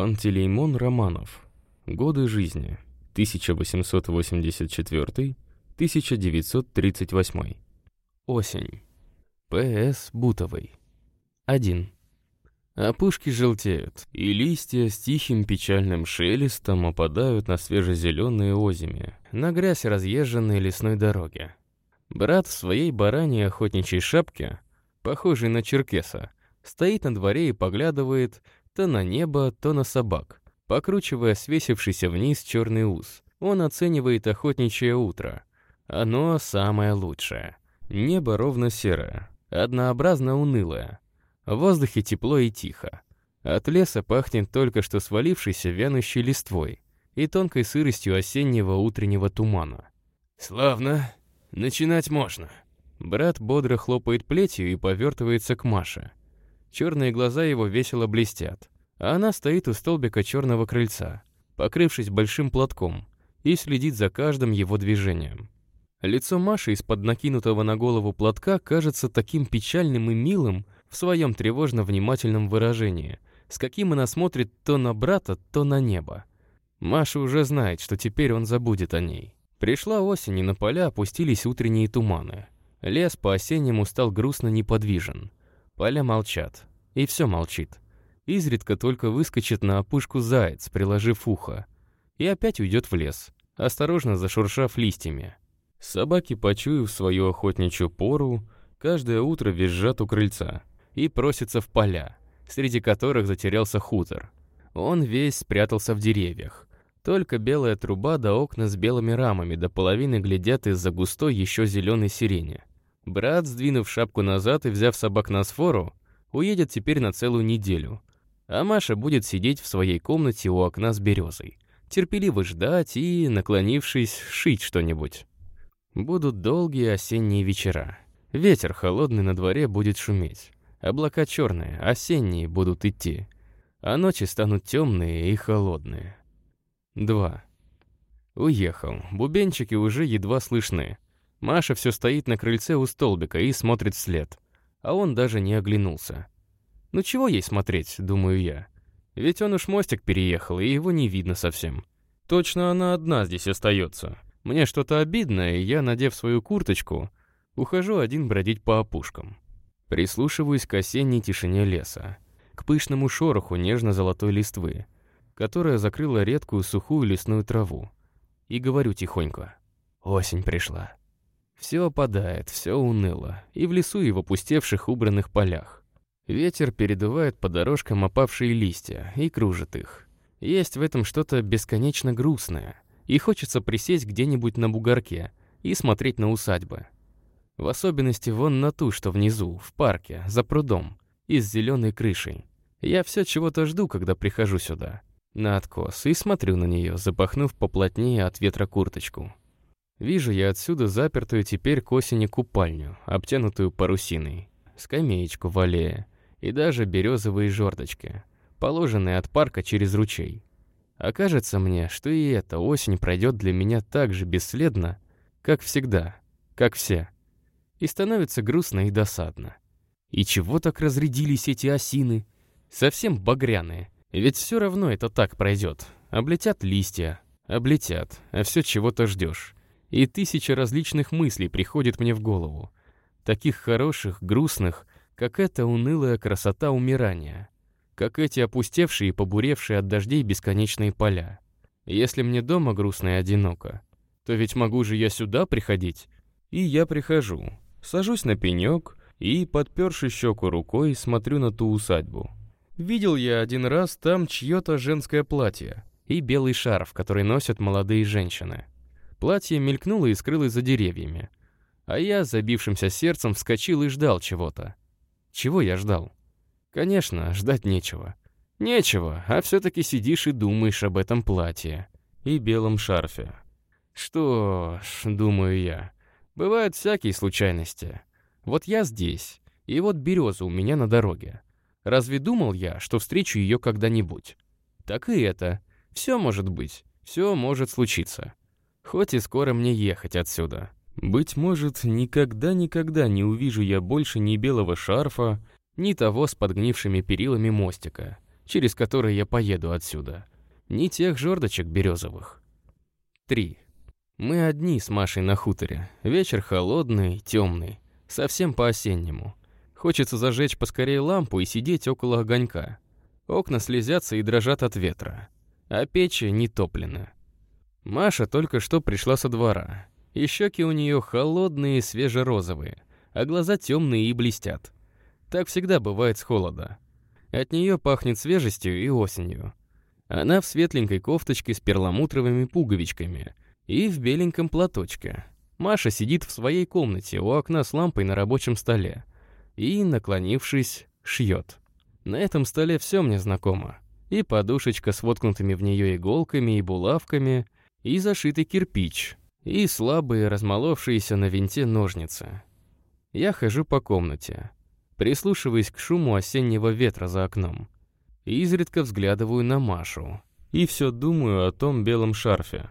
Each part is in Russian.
Пантелеймон Романов. Годы жизни. 1884-1938. Осень. П.С. Бутовой. 1. Опушки желтеют, и листья с тихим печальным шелестом опадают на свежезеленые озими, на грязь разъезженной лесной дороги. Брат в своей бараньей охотничьей шапке, похожей на черкеса, стоит на дворе и поглядывает то на небо, то на собак, покручивая свесившийся вниз черный ус. Он оценивает охотничье утро. Оно самое лучшее. Небо ровно серое, однообразно унылое. В воздухе тепло и тихо. От леса пахнет только что свалившейся вянущей листвой и тонкой сыростью осеннего утреннего тумана. «Славно. Начинать можно». Брат бодро хлопает плетью и повертывается к Маше. Черные глаза его весело блестят, а она стоит у столбика черного крыльца, покрывшись большим платком, и следит за каждым его движением. Лицо Маши из-под накинутого на голову платка кажется таким печальным и милым в своем тревожно-внимательном выражении, с каким она смотрит то на брата, то на небо. Маша уже знает, что теперь он забудет о ней. Пришла осень, и на поля опустились утренние туманы. Лес по-осеннему стал грустно неподвижен. Поля молчат. И все молчит. Изредка только выскочит на опушку заяц, приложив ухо. И опять уйдет в лес, осторожно зашуршав листьями. Собаки, почуяв свою охотничью пору, каждое утро визжат у крыльца и просятся в поля, среди которых затерялся хутор. Он весь спрятался в деревьях. Только белая труба да окна с белыми рамами до половины глядят из-за густой еще зеленой сирени. Брат, сдвинув шапку назад и взяв собак на сфору, уедет теперь на целую неделю. А Маша будет сидеть в своей комнате у окна с березой, терпеливо ждать и, наклонившись, шить что-нибудь. Будут долгие осенние вечера. Ветер холодный на дворе будет шуметь. Облака черные, осенние будут идти. А ночи станут темные и холодные. 2. Уехал. Бубенчики уже едва слышны. Маша все стоит на крыльце у столбика и смотрит вслед. А он даже не оглянулся. Ну чего ей смотреть, думаю я. Ведь он уж мостик переехал, и его не видно совсем. Точно она одна здесь остается. Мне что-то обидно, и я, надев свою курточку, ухожу один бродить по опушкам. Прислушиваюсь к осенней тишине леса, к пышному шороху нежно-золотой листвы, которая закрыла редкую сухую лесную траву. И говорю тихонько. Осень пришла. Все опадает, все уныло, и в лесу и в опустевших убранных полях. Ветер передувает по дорожкам опавшие листья и кружит их. Есть в этом что-то бесконечно грустное, и хочется присесть где-нибудь на бугорке и смотреть на усадьбы. В особенности вон на ту, что внизу, в парке, за прудом, и с зеленой крышей. Я все чего-то жду, когда прихожу сюда, на откос, и смотрю на нее, запахнув поплотнее от ветра курточку. Вижу я отсюда запертую теперь к осени купальню, обтянутую парусиной, скамеечку в аллее и даже березовые жердочки, положенные от парка через ручей. Окажется мне, что и эта осень пройдет для меня так же бесследно, как всегда, как все. И становится грустно и досадно. И чего так разрядились эти осины? Совсем багряные. Ведь все равно это так пройдет. Облетят листья, облетят, а все чего-то ждешь и тысяча различных мыслей приходит мне в голову. Таких хороших, грустных, как эта унылая красота умирания, как эти опустевшие и побуревшие от дождей бесконечные поля. Если мне дома грустно и одиноко, то ведь могу же я сюда приходить. И я прихожу, сажусь на пенек и, подперши щеку рукой, смотрю на ту усадьбу. Видел я один раз там чье-то женское платье и белый шарф, который носят молодые женщины. Платье мелькнуло и скрылось за деревьями. А я, забившимся сердцем, вскочил и ждал чего-то. Чего я ждал? Конечно, ждать нечего. Нечего, а все-таки сидишь и думаешь об этом платье. И белом шарфе. Что ж, думаю я, бывают всякие случайности. Вот я здесь, и вот береза у меня на дороге. Разве думал я, что встречу ее когда-нибудь? Так и это. Все может быть, все может случиться. Хоть и скоро мне ехать отсюда. Быть может, никогда-никогда не увижу я больше ни белого шарфа, ни того с подгнившими перилами мостика, через который я поеду отсюда. Ни тех жердочек березовых. 3. Мы одни с Машей на хуторе. Вечер холодный, темный. Совсем по-осеннему. Хочется зажечь поскорее лампу и сидеть около огонька. Окна слезятся и дрожат от ветра. А печи не топлены. Маша только что пришла со двора. И щеки у нее холодные и свежерозовые, а глаза темные и блестят. Так всегда бывает с холода. От нее пахнет свежестью и осенью. Она в светленькой кофточке с перламутровыми пуговичками и в беленьком платочке. Маша сидит в своей комнате у окна с лампой на рабочем столе и, наклонившись, шьет. На этом столе все мне знакомо. И подушечка с воткнутыми в нее иголками и булавками, и зашитый кирпич, и слабые, размоловшиеся на винте ножницы. Я хожу по комнате, прислушиваясь к шуму осеннего ветра за окном, и изредка взглядываю на Машу, и все думаю о том белом шарфе.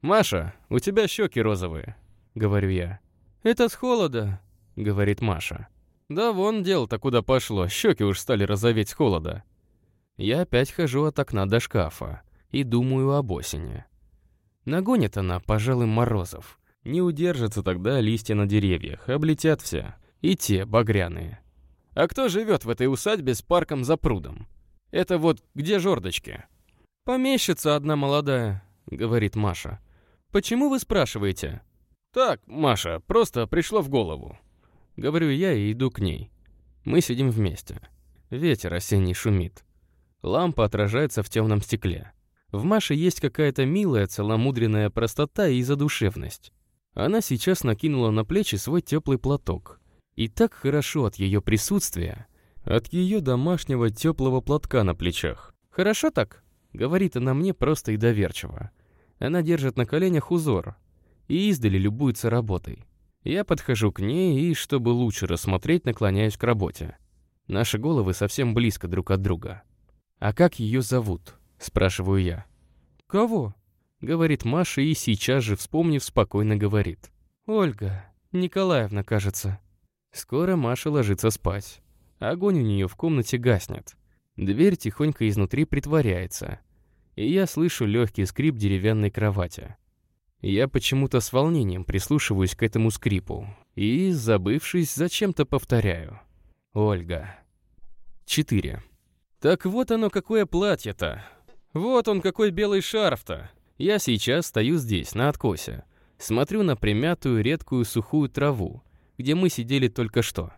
«Маша, у тебя щеки розовые», — говорю я. «Это с холода», — говорит Маша. «Да вон дело-то куда пошло, щеки уж стали розоветь с холода». Я опять хожу от окна до шкафа и думаю об осени. Нагонит она, пожалуй, морозов. Не удержатся тогда листья на деревьях, облетят все. И те багряные. А кто живет в этой усадьбе с парком за прудом? Это вот где жердочки? Помещица одна молодая, говорит Маша. Почему вы спрашиваете? Так, Маша, просто пришло в голову. Говорю я и иду к ней. Мы сидим вместе. Ветер осенний шумит. Лампа отражается в темном стекле. В Маше есть какая-то милая, целомудренная простота и задушевность. Она сейчас накинула на плечи свой теплый платок. И так хорошо от ее присутствия, от ее домашнего теплого платка на плечах. «Хорошо так?» — говорит она мне просто и доверчиво. Она держит на коленях узор и издали любуется работой. Я подхожу к ней и, чтобы лучше рассмотреть, наклоняюсь к работе. Наши головы совсем близко друг от друга. «А как ее зовут?» — спрашиваю я. «Кого?» — говорит Маша и сейчас же, вспомнив, спокойно говорит. «Ольга. Николаевна, кажется». Скоро Маша ложится спать. Огонь у нее в комнате гаснет. Дверь тихонько изнутри притворяется. И я слышу легкий скрип деревянной кровати. Я почему-то с волнением прислушиваюсь к этому скрипу. И, забывшись, зачем-то повторяю. Ольга. 4. Так вот оно какое платье-то. Вот он какой белый шарф-то. Я сейчас стою здесь, на откосе. Смотрю на примятую, редкую, сухую траву, где мы сидели только что.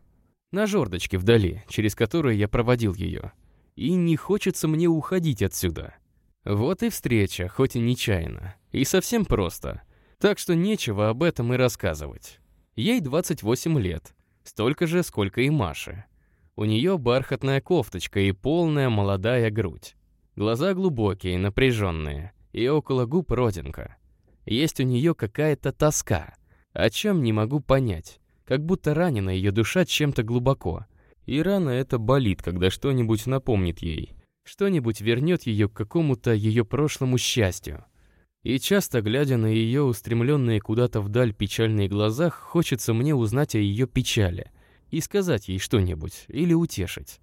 На жердочке вдали, через которую я проводил ее. И не хочется мне уходить отсюда. Вот и встреча, хоть и нечаянно. И совсем просто. Так что нечего об этом и рассказывать. Ей 28 лет. Столько же, сколько и Маше. У нее бархатная кофточка и полная молодая грудь. Глаза глубокие, напряженные, и около губ родинка. Есть у нее какая-то тоска, о чем не могу понять, как будто ранена ее душа чем-то глубоко. И рана эта болит, когда что-нибудь напомнит ей, что-нибудь вернет ее к какому-то ее прошлому счастью. И часто, глядя на ее устремленные куда-то вдаль печальные глаза, хочется мне узнать о ее печали и сказать ей что-нибудь или утешить.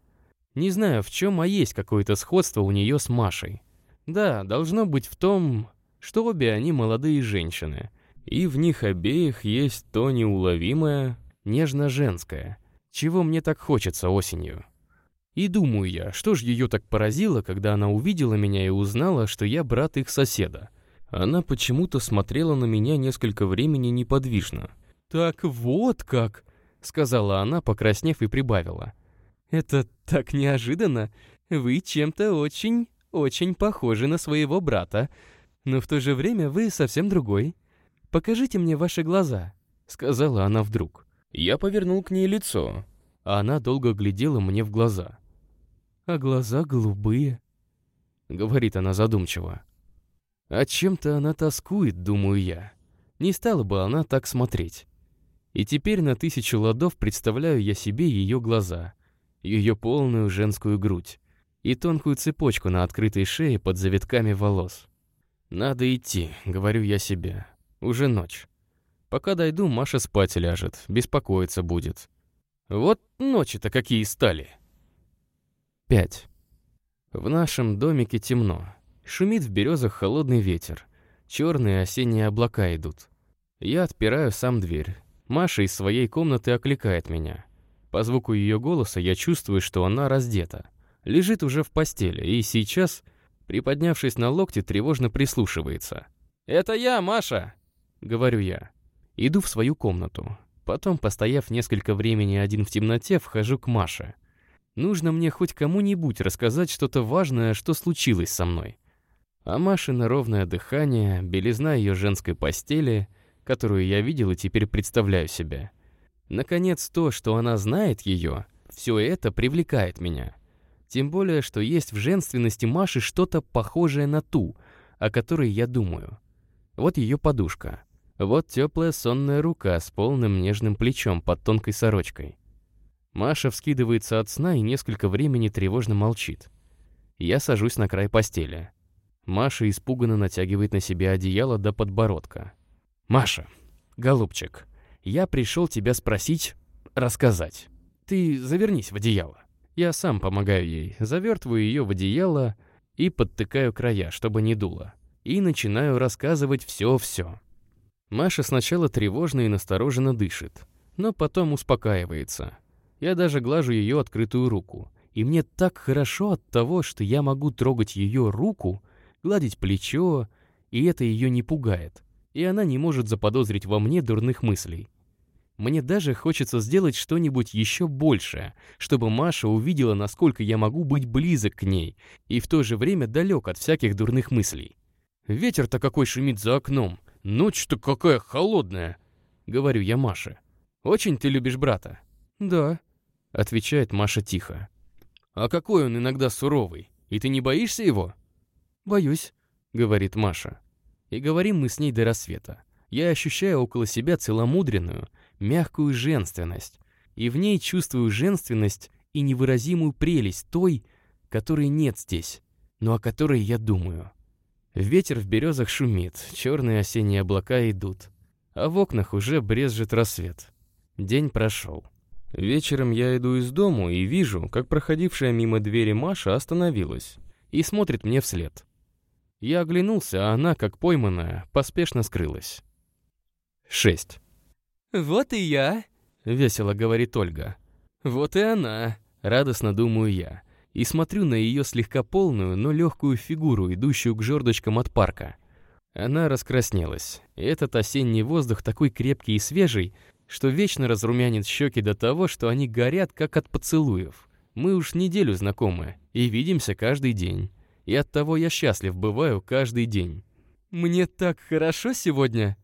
Не знаю в чем, а есть какое-то сходство у нее с Машей. Да, должно быть в том, что обе они молодые женщины, и в них обеих есть то неуловимое, нежно-женское, чего мне так хочется осенью. И думаю я, что ж ее так поразило, когда она увидела меня и узнала, что я брат их соседа. Она почему-то смотрела на меня несколько времени неподвижно. «Так вот как!» — сказала она, покраснев и прибавила. «Это так неожиданно. Вы чем-то очень, очень похожи на своего брата. Но в то же время вы совсем другой. Покажите мне ваши глаза», — сказала она вдруг. Я повернул к ней лицо, а она долго глядела мне в глаза. «А глаза голубые», — говорит она задумчиво. «А чем-то она тоскует, думаю я. Не стала бы она так смотреть». И теперь на тысячу ладов представляю я себе ее глаза — ее полную женскую грудь и тонкую цепочку на открытой шее под завитками волос. «Надо идти», — говорю я себе. «Уже ночь. Пока дойду, Маша спать ляжет, беспокоиться будет. Вот ночи-то какие стали». 5. В нашем домике темно. Шумит в березах холодный ветер. Черные осенние облака идут. Я отпираю сам дверь. Маша из своей комнаты окликает меня. По звуку ее голоса я чувствую, что она раздета. Лежит уже в постели и сейчас, приподнявшись на локте, тревожно прислушивается. «Это я, Маша!» — говорю я. Иду в свою комнату. Потом, постояв несколько времени один в темноте, вхожу к Маше. Нужно мне хоть кому-нибудь рассказать что-то важное, что случилось со мной. А Машина ровное дыхание, белизна ее женской постели, которую я видел и теперь представляю себе. Наконец, то, что она знает ее, все это привлекает меня. Тем более, что есть в женственности Маши что-то похожее на ту, о которой я думаю. Вот ее подушка. Вот теплая сонная рука с полным нежным плечом под тонкой сорочкой. Маша вскидывается от сна и несколько времени тревожно молчит. Я сажусь на край постели. Маша испуганно натягивает на себя одеяло до подбородка. «Маша, голубчик, я пришел тебя спросить, рассказать. Ты завернись в одеяло». Я сам помогаю ей, завертываю ее в одеяло и подтыкаю края, чтобы не дуло. И начинаю рассказывать все-все. Маша сначала тревожно и настороженно дышит, но потом успокаивается. Я даже глажу ее открытую руку. И мне так хорошо от того, что я могу трогать ее руку, гладить плечо, и это ее не пугает. И она не может заподозрить во мне дурных мыслей. Мне даже хочется сделать что-нибудь еще большее, чтобы Маша увидела, насколько я могу быть близок к ней и в то же время далек от всяких дурных мыслей. Ветер-то какой шумит за окном, ночь-то какая холодная, говорю я Маше. Очень ты любишь брата? Да, отвечает Маша тихо. А какой он иногда суровый, и ты не боишься его? Боюсь, говорит Маша. И говорим мы с ней до рассвета. Я ощущаю около себя целомудренную, мягкую женственность, и в ней чувствую женственность и невыразимую прелесть той, которой нет здесь, но о которой я думаю. Ветер в березах шумит, черные осенние облака идут, а в окнах уже брезжит рассвет. День прошел. Вечером я иду из дому и вижу, как проходившая мимо двери Маша остановилась и смотрит мне вслед. Я оглянулся, а она, как пойманная, поспешно скрылась. 6. «Вот и я», — весело говорит Ольга. «Вот и она», — радостно думаю я, и смотрю на ее слегка полную, но легкую фигуру, идущую к жердочкам от парка. Она раскраснелась, и этот осенний воздух такой крепкий и свежий, что вечно разрумянит щеки до того, что они горят, как от поцелуев. Мы уж неделю знакомы и видимся каждый день. И оттого я счастлив бываю каждый день. «Мне так хорошо сегодня»,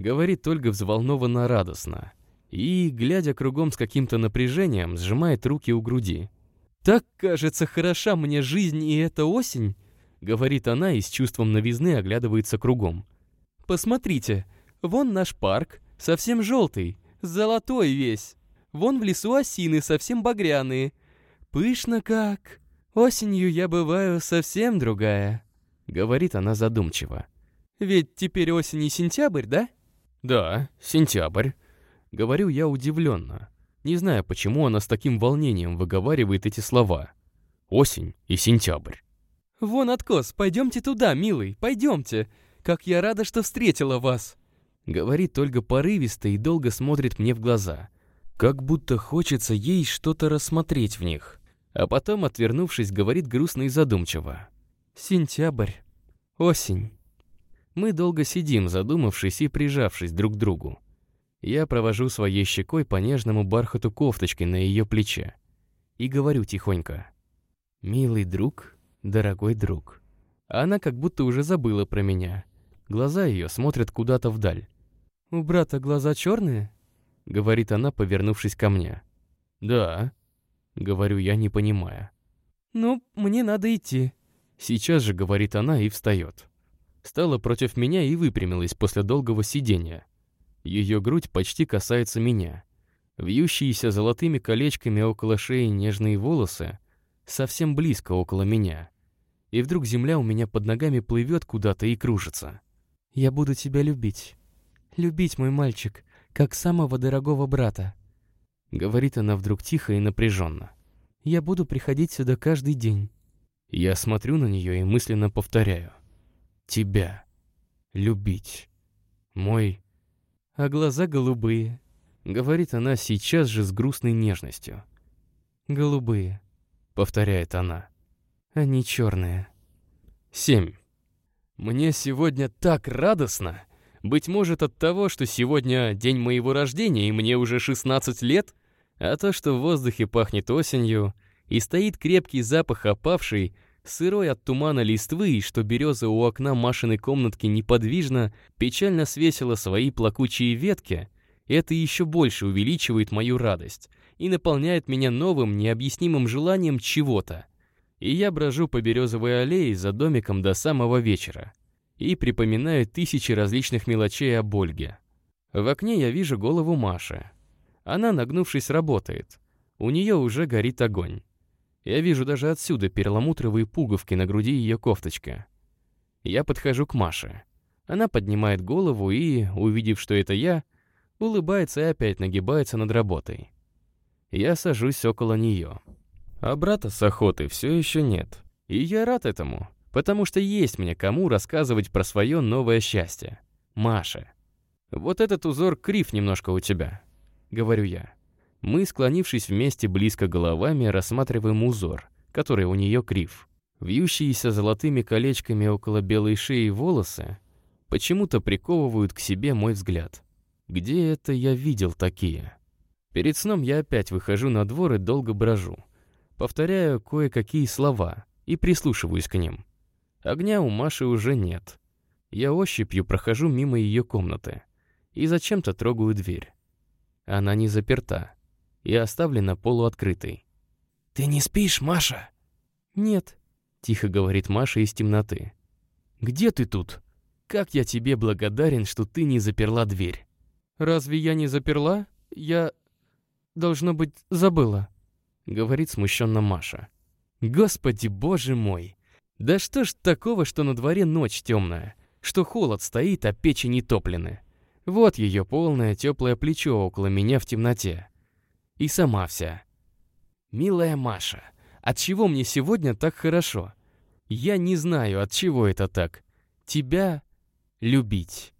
Говорит Ольга взволнованно радостно. И, глядя кругом с каким-то напряжением, сжимает руки у груди. «Так, кажется, хороша мне жизнь и эта осень», — говорит она и с чувством новизны оглядывается кругом. «Посмотрите, вон наш парк, совсем желтый, золотой весь. Вон в лесу осины совсем багряные. Пышно как. Осенью я бываю совсем другая», — говорит она задумчиво. «Ведь теперь осень и сентябрь, да?» «Да, сентябрь», — говорю я удивленно, не зная, почему она с таким волнением выговаривает эти слова. Осень и сентябрь. «Вон откос, пойдемте туда, милый, пойдемте. Как я рада, что встретила вас!» Говорит только порывисто и долго смотрит мне в глаза. Как будто хочется ей что-то рассмотреть в них. А потом, отвернувшись, говорит грустно и задумчиво. «Сентябрь. Осень. Мы долго сидим, задумавшись и прижавшись друг к другу. Я провожу своей щекой по нежному бархату кофточки на ее плече и говорю тихонько. «Милый друг, дорогой друг». Она как будто уже забыла про меня. Глаза ее смотрят куда-то вдаль. «У брата глаза черные?» — говорит она, повернувшись ко мне. «Да», — говорю я, не понимая. «Ну, мне надо идти». Сейчас же говорит она и встает стала против меня и выпрямилась после долгого сидения. Ее грудь почти касается меня. Вьющиеся золотыми колечками около шеи нежные волосы совсем близко около меня. И вдруг земля у меня под ногами плывет куда-то и кружится. «Я буду тебя любить. Любить, мой мальчик, как самого дорогого брата», — говорит она вдруг тихо и напряженно. «Я буду приходить сюда каждый день». Я смотрю на нее и мысленно повторяю. Тебя. Любить. Мой... А глаза голубые, говорит она сейчас же с грустной нежностью. Голубые, повторяет она. Они черные. Семь. Мне сегодня так радостно. Быть может от того, что сегодня день моего рождения и мне уже 16 лет, а то, что в воздухе пахнет осенью и стоит крепкий запах опавшей, сырой от тумана листвы, и что береза у окна Машиной комнатки неподвижно, печально свесила свои плакучие ветки, это еще больше увеличивает мою радость и наполняет меня новым, необъяснимым желанием чего-то. И я брожу по березовой аллее за домиком до самого вечера и припоминаю тысячи различных мелочей об Ольге. В окне я вижу голову Маши. Она, нагнувшись, работает. У нее уже горит огонь. Я вижу даже отсюда перламутровые пуговки на груди ее кофточка. Я подхожу к Маше. Она поднимает голову и, увидев, что это я, улыбается и опять нагибается над работой. Я сажусь около нее. А брата с охоты все еще нет. И я рад этому, потому что есть мне кому рассказывать про свое новое счастье. Маша. Вот этот узор крив немножко у тебя, говорю я. Мы, склонившись вместе близко головами, рассматриваем узор, который у нее крив. Вьющиеся золотыми колечками около белой шеи волосы почему-то приковывают к себе мой взгляд. Где это я видел такие? Перед сном я опять выхожу на двор и долго брожу. Повторяю кое-какие слова и прислушиваюсь к ним. Огня у Маши уже нет. Я ощупью прохожу мимо ее комнаты и зачем-то трогаю дверь. Она не заперта и оставлена полуоткрытой. «Ты не спишь, Маша?» «Нет», — тихо говорит Маша из темноты. «Где ты тут? Как я тебе благодарен, что ты не заперла дверь». «Разве я не заперла? Я, должно быть, забыла», — говорит смущенно Маша. «Господи, боже мой! Да что ж такого, что на дворе ночь темная, что холод стоит, а печи не топлены? Вот ее полное теплое плечо около меня в темноте. И сама вся. Милая Маша, от чего мне сегодня так хорошо? Я не знаю, от чего это так. Тебя любить.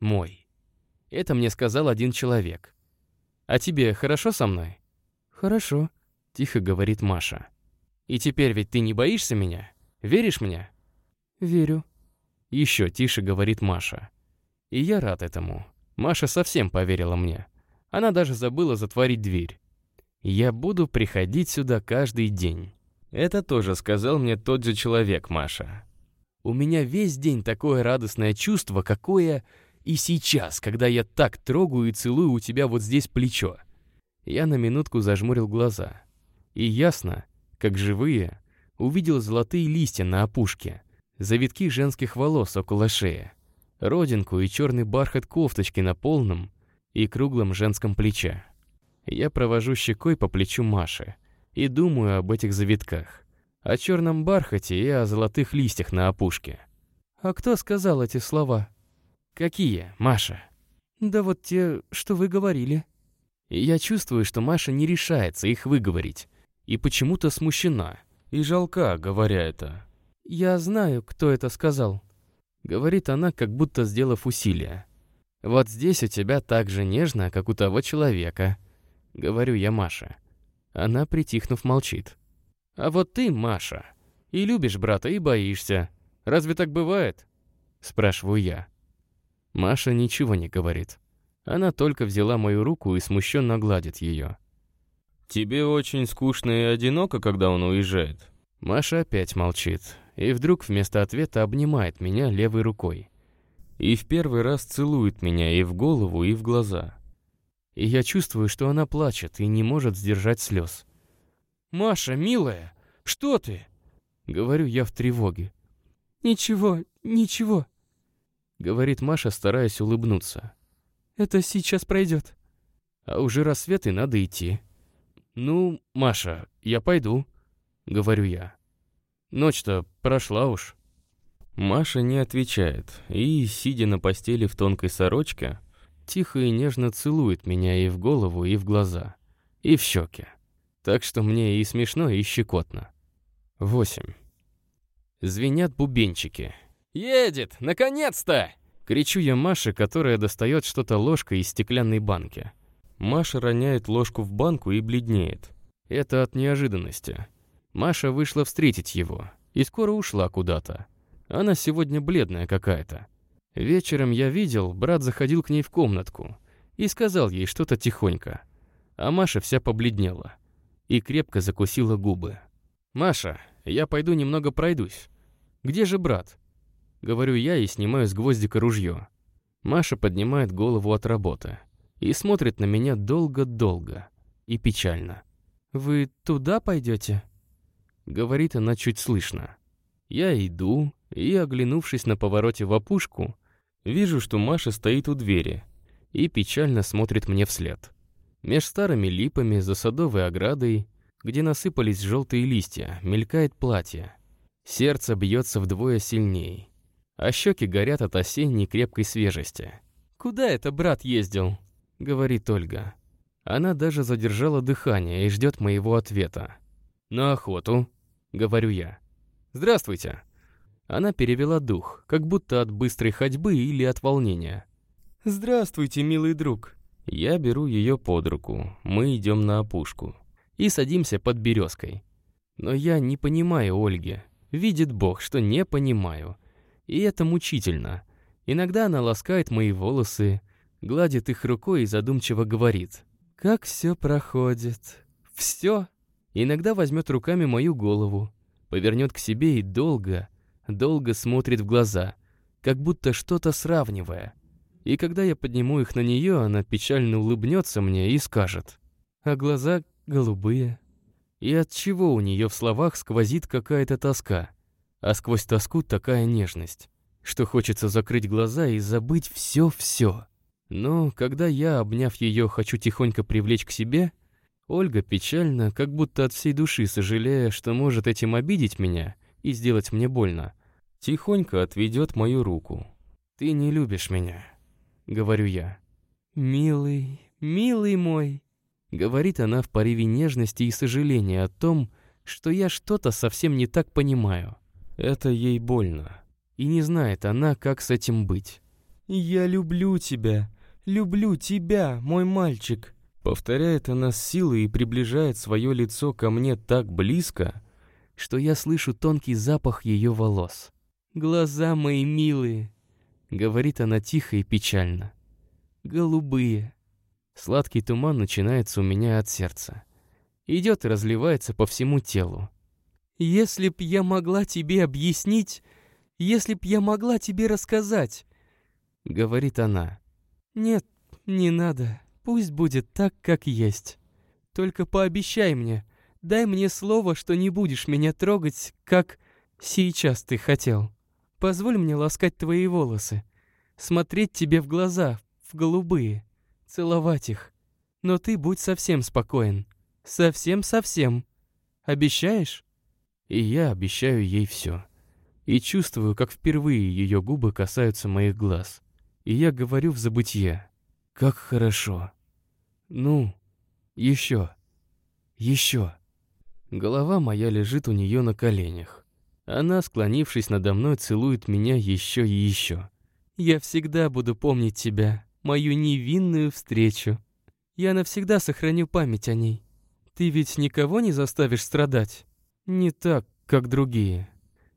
Мой. Это мне сказал один человек. А тебе хорошо со мной? Хорошо, тихо говорит Маша. И теперь ведь ты не боишься меня? Веришь мне? Верю. Еще тише говорит Маша. И я рад этому. Маша совсем поверила мне. Она даже забыла затворить дверь. Я буду приходить сюда каждый день. Это тоже сказал мне тот же человек, Маша. У меня весь день такое радостное чувство, какое и сейчас, когда я так трогаю и целую у тебя вот здесь плечо. Я на минутку зажмурил глаза. И ясно, как живые, увидел золотые листья на опушке, завитки женских волос около шеи, родинку и черный бархат кофточки на полном и круглом женском плече. Я провожу щекой по плечу Маши и думаю об этих завитках, о черном бархате и о золотых листьях на опушке. «А кто сказал эти слова?» «Какие, Маша?» «Да вот те, что вы говорили». И я чувствую, что Маша не решается их выговорить. И почему-то смущена. И жалка, говоря это. «Я знаю, кто это сказал», — говорит она, как будто сделав усилие. «Вот здесь у тебя так же нежно, как у того человека», — говорю я Маше. Она, притихнув, молчит. «А вот ты, Маша, и любишь брата, и боишься. Разве так бывает?» — спрашиваю я. Маша ничего не говорит. Она только взяла мою руку и смущенно гладит ее. «Тебе очень скучно и одиноко, когда он уезжает?» Маша опять молчит, и вдруг вместо ответа обнимает меня левой рукой. И в первый раз целует меня и в голову, и в глаза. И я чувствую, что она плачет и не может сдержать слез. «Маша, милая, что ты?» Говорю я в тревоге. «Ничего, ничего», говорит Маша, стараясь улыбнуться. Это сейчас пройдет. А уже рассвет и надо идти. Ну, Маша, я пойду, говорю я. Ночь-то прошла уж. Маша не отвечает и, сидя на постели в тонкой сорочке, тихо и нежно целует меня и в голову, и в глаза, и в щеки. Так что мне и смешно, и щекотно. Восемь. Звенят бубенчики. «Едет! Наконец-то!» Кричу я Маше, которая достает что-то ложкой из стеклянной банки. Маша роняет ложку в банку и бледнеет. Это от неожиданности. Маша вышла встретить его и скоро ушла куда-то. Она сегодня бледная какая-то. Вечером я видел, брат заходил к ней в комнатку и сказал ей что-то тихонько. А Маша вся побледнела и крепко закусила губы. «Маша, я пойду немного пройдусь. Где же брат?» Говорю я и снимаю с гвоздика ружье. Маша поднимает голову от работы и смотрит на меня долго-долго и печально. «Вы туда пойдете?» Говорит она чуть слышно. Я иду и, оглянувшись на повороте в опушку, вижу, что Маша стоит у двери и печально смотрит мне вслед. Меж старыми липами за садовой оградой, где насыпались желтые листья, мелькает платье. Сердце бьется вдвое сильней, а щеки горят от осенней крепкой свежести. «Куда это брат ездил?» — говорит Ольга. Она даже задержала дыхание и ждет моего ответа. «На охоту», — говорю я. «Здравствуйте». Она перевела дух, как будто от быстрой ходьбы или от волнения. «Здравствуйте, милый друг». Я беру ее под руку, мы идем на опушку и садимся под березкой. Но я не понимаю Ольги. Видит Бог, что не понимаю. И это мучительно. Иногда она ласкает мои волосы, гладит их рукой и задумчиво говорит. «Как все проходит». «Все?» Иногда возьмет руками мою голову, повернет к себе и долго, долго смотрит в глаза, как будто что-то сравнивая. И когда я подниму их на нее, она печально улыбнется мне и скажет. А глаза голубые. И от чего у нее в словах сквозит какая-то тоска, а сквозь тоску такая нежность, что хочется закрыть глаза и забыть все-все. Но когда я, обняв ее, хочу тихонько привлечь к себе, Ольга печально, как будто от всей души сожалея, что может этим обидеть меня и сделать мне больно, тихонько отведет мою руку. «Ты не любишь меня», — говорю я. «Милый, милый мой», — говорит она в порыве нежности и сожаления о том, что я что-то совсем не так понимаю. Это ей больно, и не знает она, как с этим быть. «Я люблю тебя, люблю тебя, мой мальчик», Повторяет она с силой и приближает свое лицо ко мне так близко, что я слышу тонкий запах ее волос. «Глаза мои милые», — говорит она тихо и печально. «Голубые». Сладкий туман начинается у меня от сердца. Идет и разливается по всему телу. «Если б я могла тебе объяснить, если б я могла тебе рассказать», — говорит она. «Нет, не надо, Пусть будет так, как есть. Только пообещай мне, дай мне слово, что не будешь меня трогать, как сейчас ты хотел. Позволь мне ласкать твои волосы, смотреть тебе в глаза, в голубые, целовать их. Но ты будь совсем спокоен. Совсем-совсем. Обещаешь? И я обещаю ей все. И чувствую, как впервые ее губы касаются моих глаз. И я говорю в забытье. Как хорошо. Ну, еще. Еще. Голова моя лежит у нее на коленях. Она, склонившись надо мной, целует меня еще и еще. Я всегда буду помнить тебя, мою невинную встречу. Я навсегда сохраню память о ней. Ты ведь никого не заставишь страдать? Не так, как другие.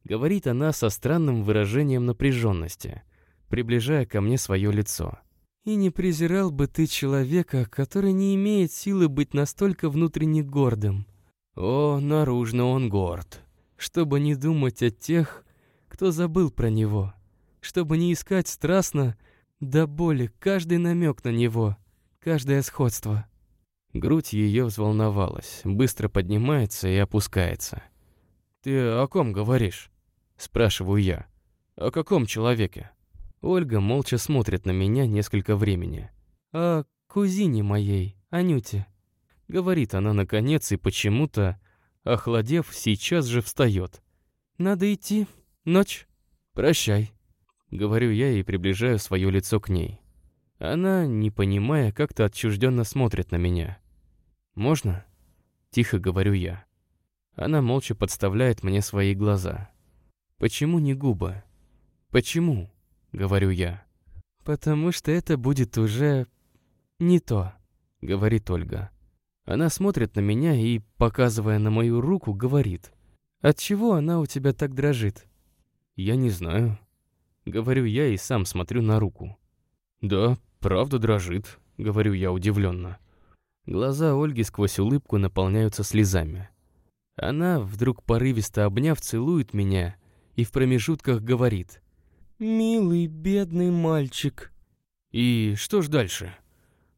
Говорит она со странным выражением напряженности, приближая ко мне свое лицо. И не презирал бы ты человека, который не имеет силы быть настолько внутренне гордым. О, наружно он горд. Чтобы не думать о тех, кто забыл про него. Чтобы не искать страстно до боли каждый намек на него, каждое сходство. Грудь ее взволновалась, быстро поднимается и опускается. «Ты о ком говоришь?» — спрашиваю я. «О каком человеке?» Ольга молча смотрит на меня несколько времени. «О кузине моей, Анюте», — говорит она наконец и почему-то, охладев, сейчас же встает. «Надо идти. Ночь. Прощай», — говорю я и приближаю свое лицо к ней. Она, не понимая, как-то отчужденно смотрит на меня. «Можно?» — тихо говорю я. Она молча подставляет мне свои глаза. Почему не губы? Почему? Говорю я. Потому что это будет уже не то, говорит Ольга. Она смотрит на меня и, показывая на мою руку, говорит. От чего она у тебя так дрожит? Я не знаю. Говорю я и сам смотрю на руку. Да, правда дрожит, говорю я удивленно. Глаза Ольги сквозь улыбку наполняются слезами. Она, вдруг порывисто обняв, целует меня и в промежутках говорит. «Милый, бедный мальчик». «И что ж дальше?»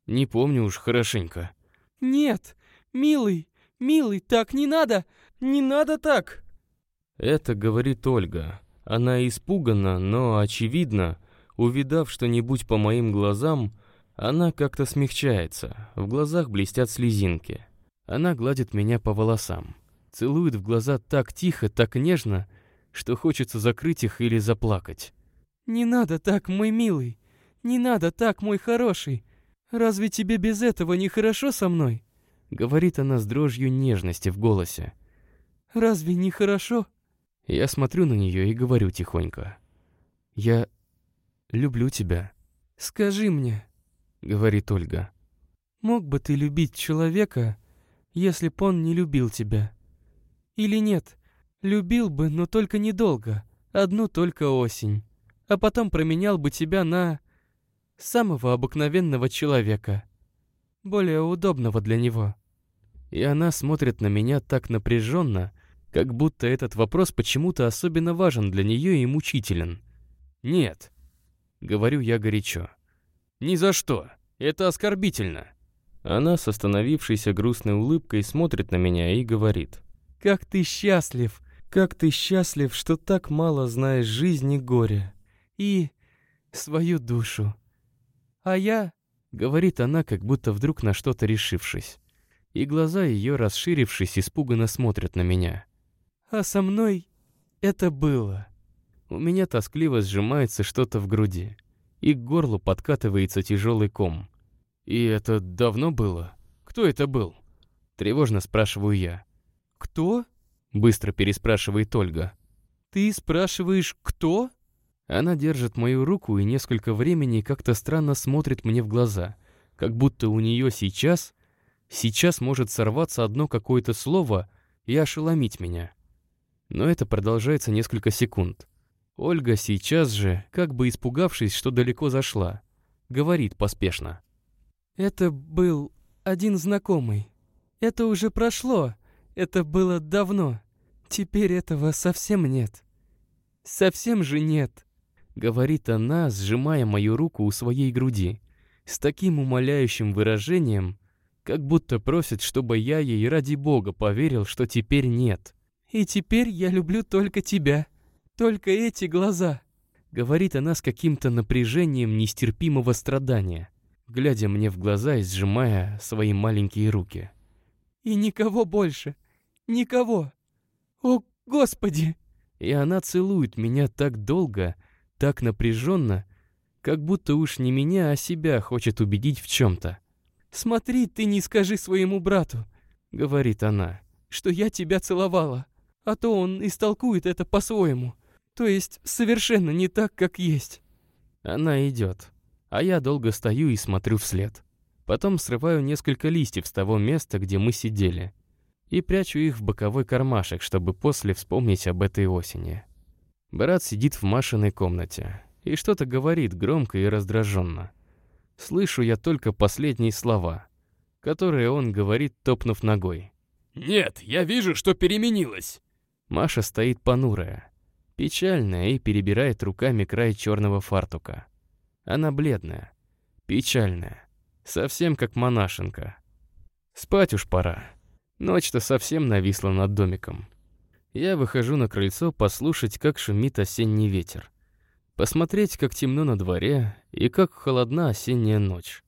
«Не помню уж хорошенько». «Нет, милый, милый, так не надо, не надо так». Это говорит Ольга. Она испугана, но, очевидно, увидав что-нибудь по моим глазам, она как-то смягчается, в глазах блестят слезинки. Она гладит меня по волосам, целует в глаза так тихо, так нежно, что хочется закрыть их или заплакать. «Не надо так, мой милый! Не надо так, мой хороший! Разве тебе без этого не хорошо со мной?» Говорит она с дрожью нежности в голосе. «Разве не хорошо?» Я смотрю на нее и говорю тихонько. «Я люблю тебя». «Скажи мне, говорит Ольга. Мог бы ты любить человека, если б он не любил тебя? Или нет, любил бы, но только недолго, одну только осень, а потом променял бы тебя на самого обыкновенного человека, более удобного для него. И она смотрит на меня так напряженно, как будто этот вопрос почему-то особенно важен для нее и мучителен. «Нет», — говорю я горячо. Ни за что. Это оскорбительно. Она с остановившейся грустной улыбкой смотрит на меня и говорит. «Как ты счастлив! Как ты счастлив, что так мало знаешь жизни горя и свою душу. А я...» — говорит она, как будто вдруг на что-то решившись. И глаза ее, расширившись, испуганно смотрят на меня. «А со мной это было». У меня тоскливо сжимается что-то в груди и к горлу подкатывается тяжелый ком. «И это давно было? Кто это был?» Тревожно спрашиваю я. «Кто?» Быстро переспрашивает Ольга. «Ты спрашиваешь, кто?» Она держит мою руку и несколько времени как-то странно смотрит мне в глаза, как будто у нее сейчас, сейчас может сорваться одно какое-то слово и ошеломить меня. Но это продолжается несколько секунд. Ольга сейчас же, как бы испугавшись, что далеко зашла, говорит поспешно. «Это был один знакомый. Это уже прошло. Это было давно. Теперь этого совсем нет. Совсем же нет», — говорит она, сжимая мою руку у своей груди, с таким умоляющим выражением, как будто просит, чтобы я ей ради бога поверил, что теперь нет. «И теперь я люблю только тебя», только эти глаза!» — говорит она с каким-то напряжением нестерпимого страдания, глядя мне в глаза и сжимая свои маленькие руки. «И никого больше! Никого! О, Господи!» И она целует меня так долго, так напряженно, как будто уж не меня, а себя хочет убедить в чем-то. «Смотри, ты не скажи своему брату», — говорит она, — «что я тебя целовала, а то он истолкует это по-своему. То есть совершенно не так, как есть. Она идет, а я долго стою и смотрю вслед. Потом срываю несколько листьев с того места, где мы сидели, и прячу их в боковой кармашек, чтобы после вспомнить об этой осени. Брат сидит в Машиной комнате и что-то говорит громко и раздраженно. Слышу я только последние слова, которые он говорит, топнув ногой. «Нет, я вижу, что переменилось!» Маша стоит понурая, Печальная и перебирает руками край черного фартука. Она бледная, печальная, совсем как монашенка. Спать уж пора. Ночь-то совсем нависла над домиком. Я выхожу на крыльцо послушать, как шумит осенний ветер. Посмотреть, как темно на дворе и как холодна осенняя ночь.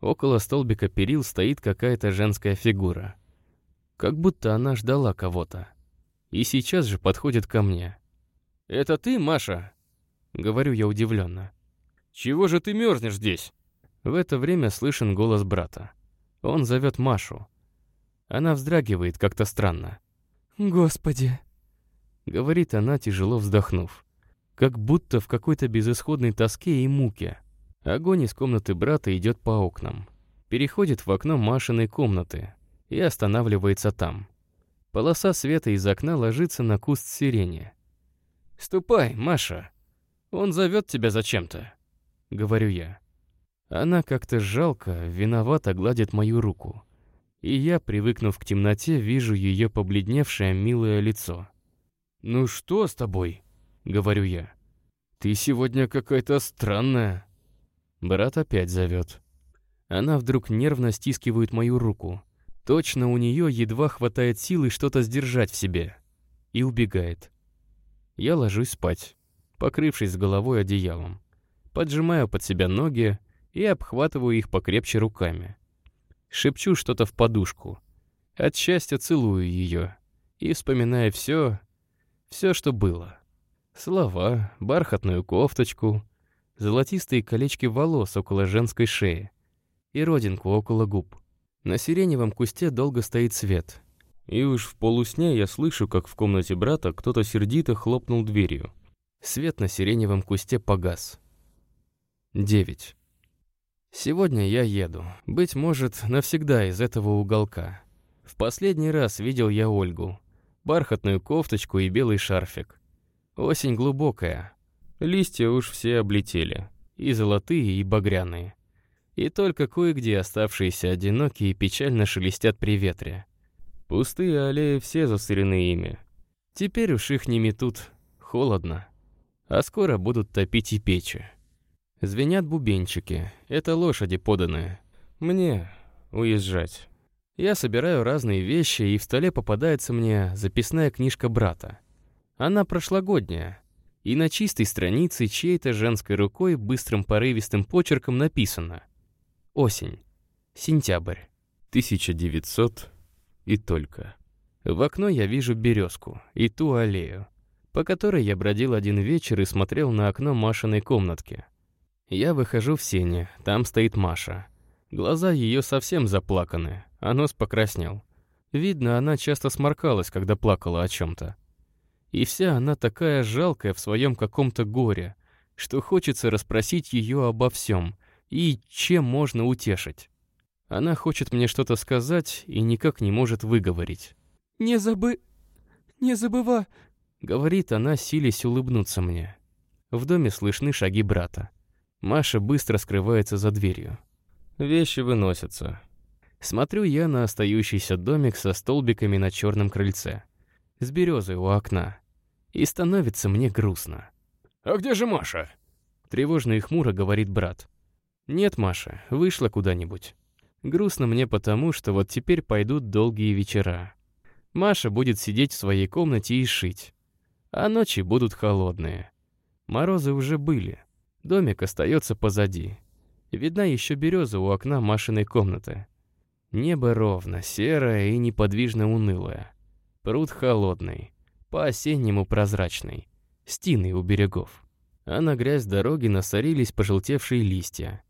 Около столбика перил стоит какая-то женская фигура. Как будто она ждала кого-то. И сейчас же подходит ко мне. «Это ты, Маша?» — говорю я удивленно. «Чего же ты мерзнешь здесь?» В это время слышен голос брата. Он зовет Машу. Она вздрагивает как-то странно. «Господи!» — говорит она, тяжело вздохнув. Как будто в какой-то безысходной тоске и муке. Огонь из комнаты брата идет по окнам. Переходит в окно Машиной комнаты и останавливается там. Полоса света из окна ложится на куст сирени. «Ступай, Маша. Он зовет тебя зачем-то», — говорю я. Она как-то жалко, виновато гладит мою руку. И я, привыкнув к темноте, вижу ее побледневшее милое лицо. «Ну что с тобой?» — говорю я. «Ты сегодня какая-то странная». Брат опять зовет. Она вдруг нервно стискивает мою руку. Точно у нее едва хватает силы что-то сдержать в себе. И убегает. Я ложусь спать, покрывшись головой одеялом. Поджимаю под себя ноги и обхватываю их покрепче руками. Шепчу что-то в подушку. От счастья целую ее. И вспоминая все, все, что было. Слова, бархатную кофточку, золотистые колечки волос около женской шеи и родинку около губ. На сиреневом кусте долго стоит свет. И уж в полусне я слышу, как в комнате брата кто-то сердито хлопнул дверью. Свет на сиреневом кусте погас. 9. Сегодня я еду. Быть может, навсегда из этого уголка. В последний раз видел я Ольгу. Бархатную кофточку и белый шарфик. Осень глубокая. Листья уж все облетели. И золотые, и багряные и только кое-где оставшиеся одинокие печально шелестят при ветре. Пустые аллеи все засырены ими. Теперь уж их не метут, холодно. А скоро будут топить и печи. Звенят бубенчики, это лошади поданные. Мне уезжать. Я собираю разные вещи, и в столе попадается мне записная книжка брата. Она прошлогодняя, и на чистой странице чьей-то женской рукой быстрым порывистым почерком написано Осень. Сентябрь. 1900 и только. В окно я вижу березку и ту аллею, по которой я бродил один вечер и смотрел на окно Машиной комнатки. Я выхожу в сене, там стоит Маша. Глаза ее совсем заплаканы, а нос покраснел. Видно, она часто сморкалась, когда плакала о чем-то. И вся она такая жалкая в своем каком-то горе, что хочется расспросить ее обо всем — и чем можно утешить. Она хочет мне что-то сказать и никак не может выговорить. «Не забы... не забыва...» — говорит она, силясь улыбнуться мне. В доме слышны шаги брата. Маша быстро скрывается за дверью. Вещи выносятся. Смотрю я на остающийся домик со столбиками на черном крыльце. С березой у окна. И становится мне грустно. «А где же Маша?» Тревожно и хмуро говорит брат. «Нет, Маша, вышла куда-нибудь. Грустно мне потому, что вот теперь пойдут долгие вечера. Маша будет сидеть в своей комнате и шить. А ночи будут холодные. Морозы уже были. Домик остается позади. Видна еще береза у окна Машиной комнаты. Небо ровно, серое и неподвижно унылое. Пруд холодный, по-осеннему прозрачный, стены у берегов. А на грязь дороги насорились пожелтевшие листья.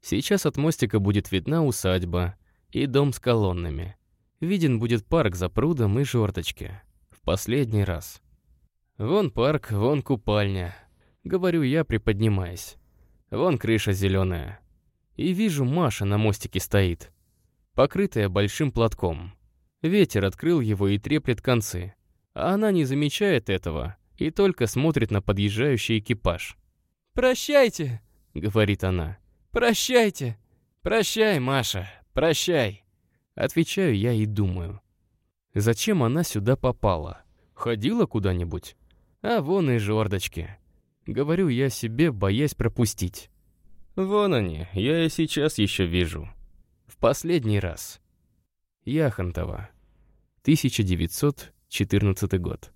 Сейчас от мостика будет видна усадьба и дом с колоннами. Виден будет парк за прудом и жердочки. В последний раз. Вон парк, вон купальня. Говорю я, приподнимаясь. Вон крыша зеленая. И вижу, Маша на мостике стоит, покрытая большим платком. Ветер открыл его и треплет концы. А она не замечает этого и только смотрит на подъезжающий экипаж. «Прощайте!» — говорит она. «Прощайте!» «Прощай, Маша, прощай!» Отвечаю я и думаю. Зачем она сюда попала? Ходила куда-нибудь? А вон и жердочки. Говорю я себе, боясь пропустить. Вон они, я и сейчас еще вижу. В последний раз. Яхонтова. 1914 год.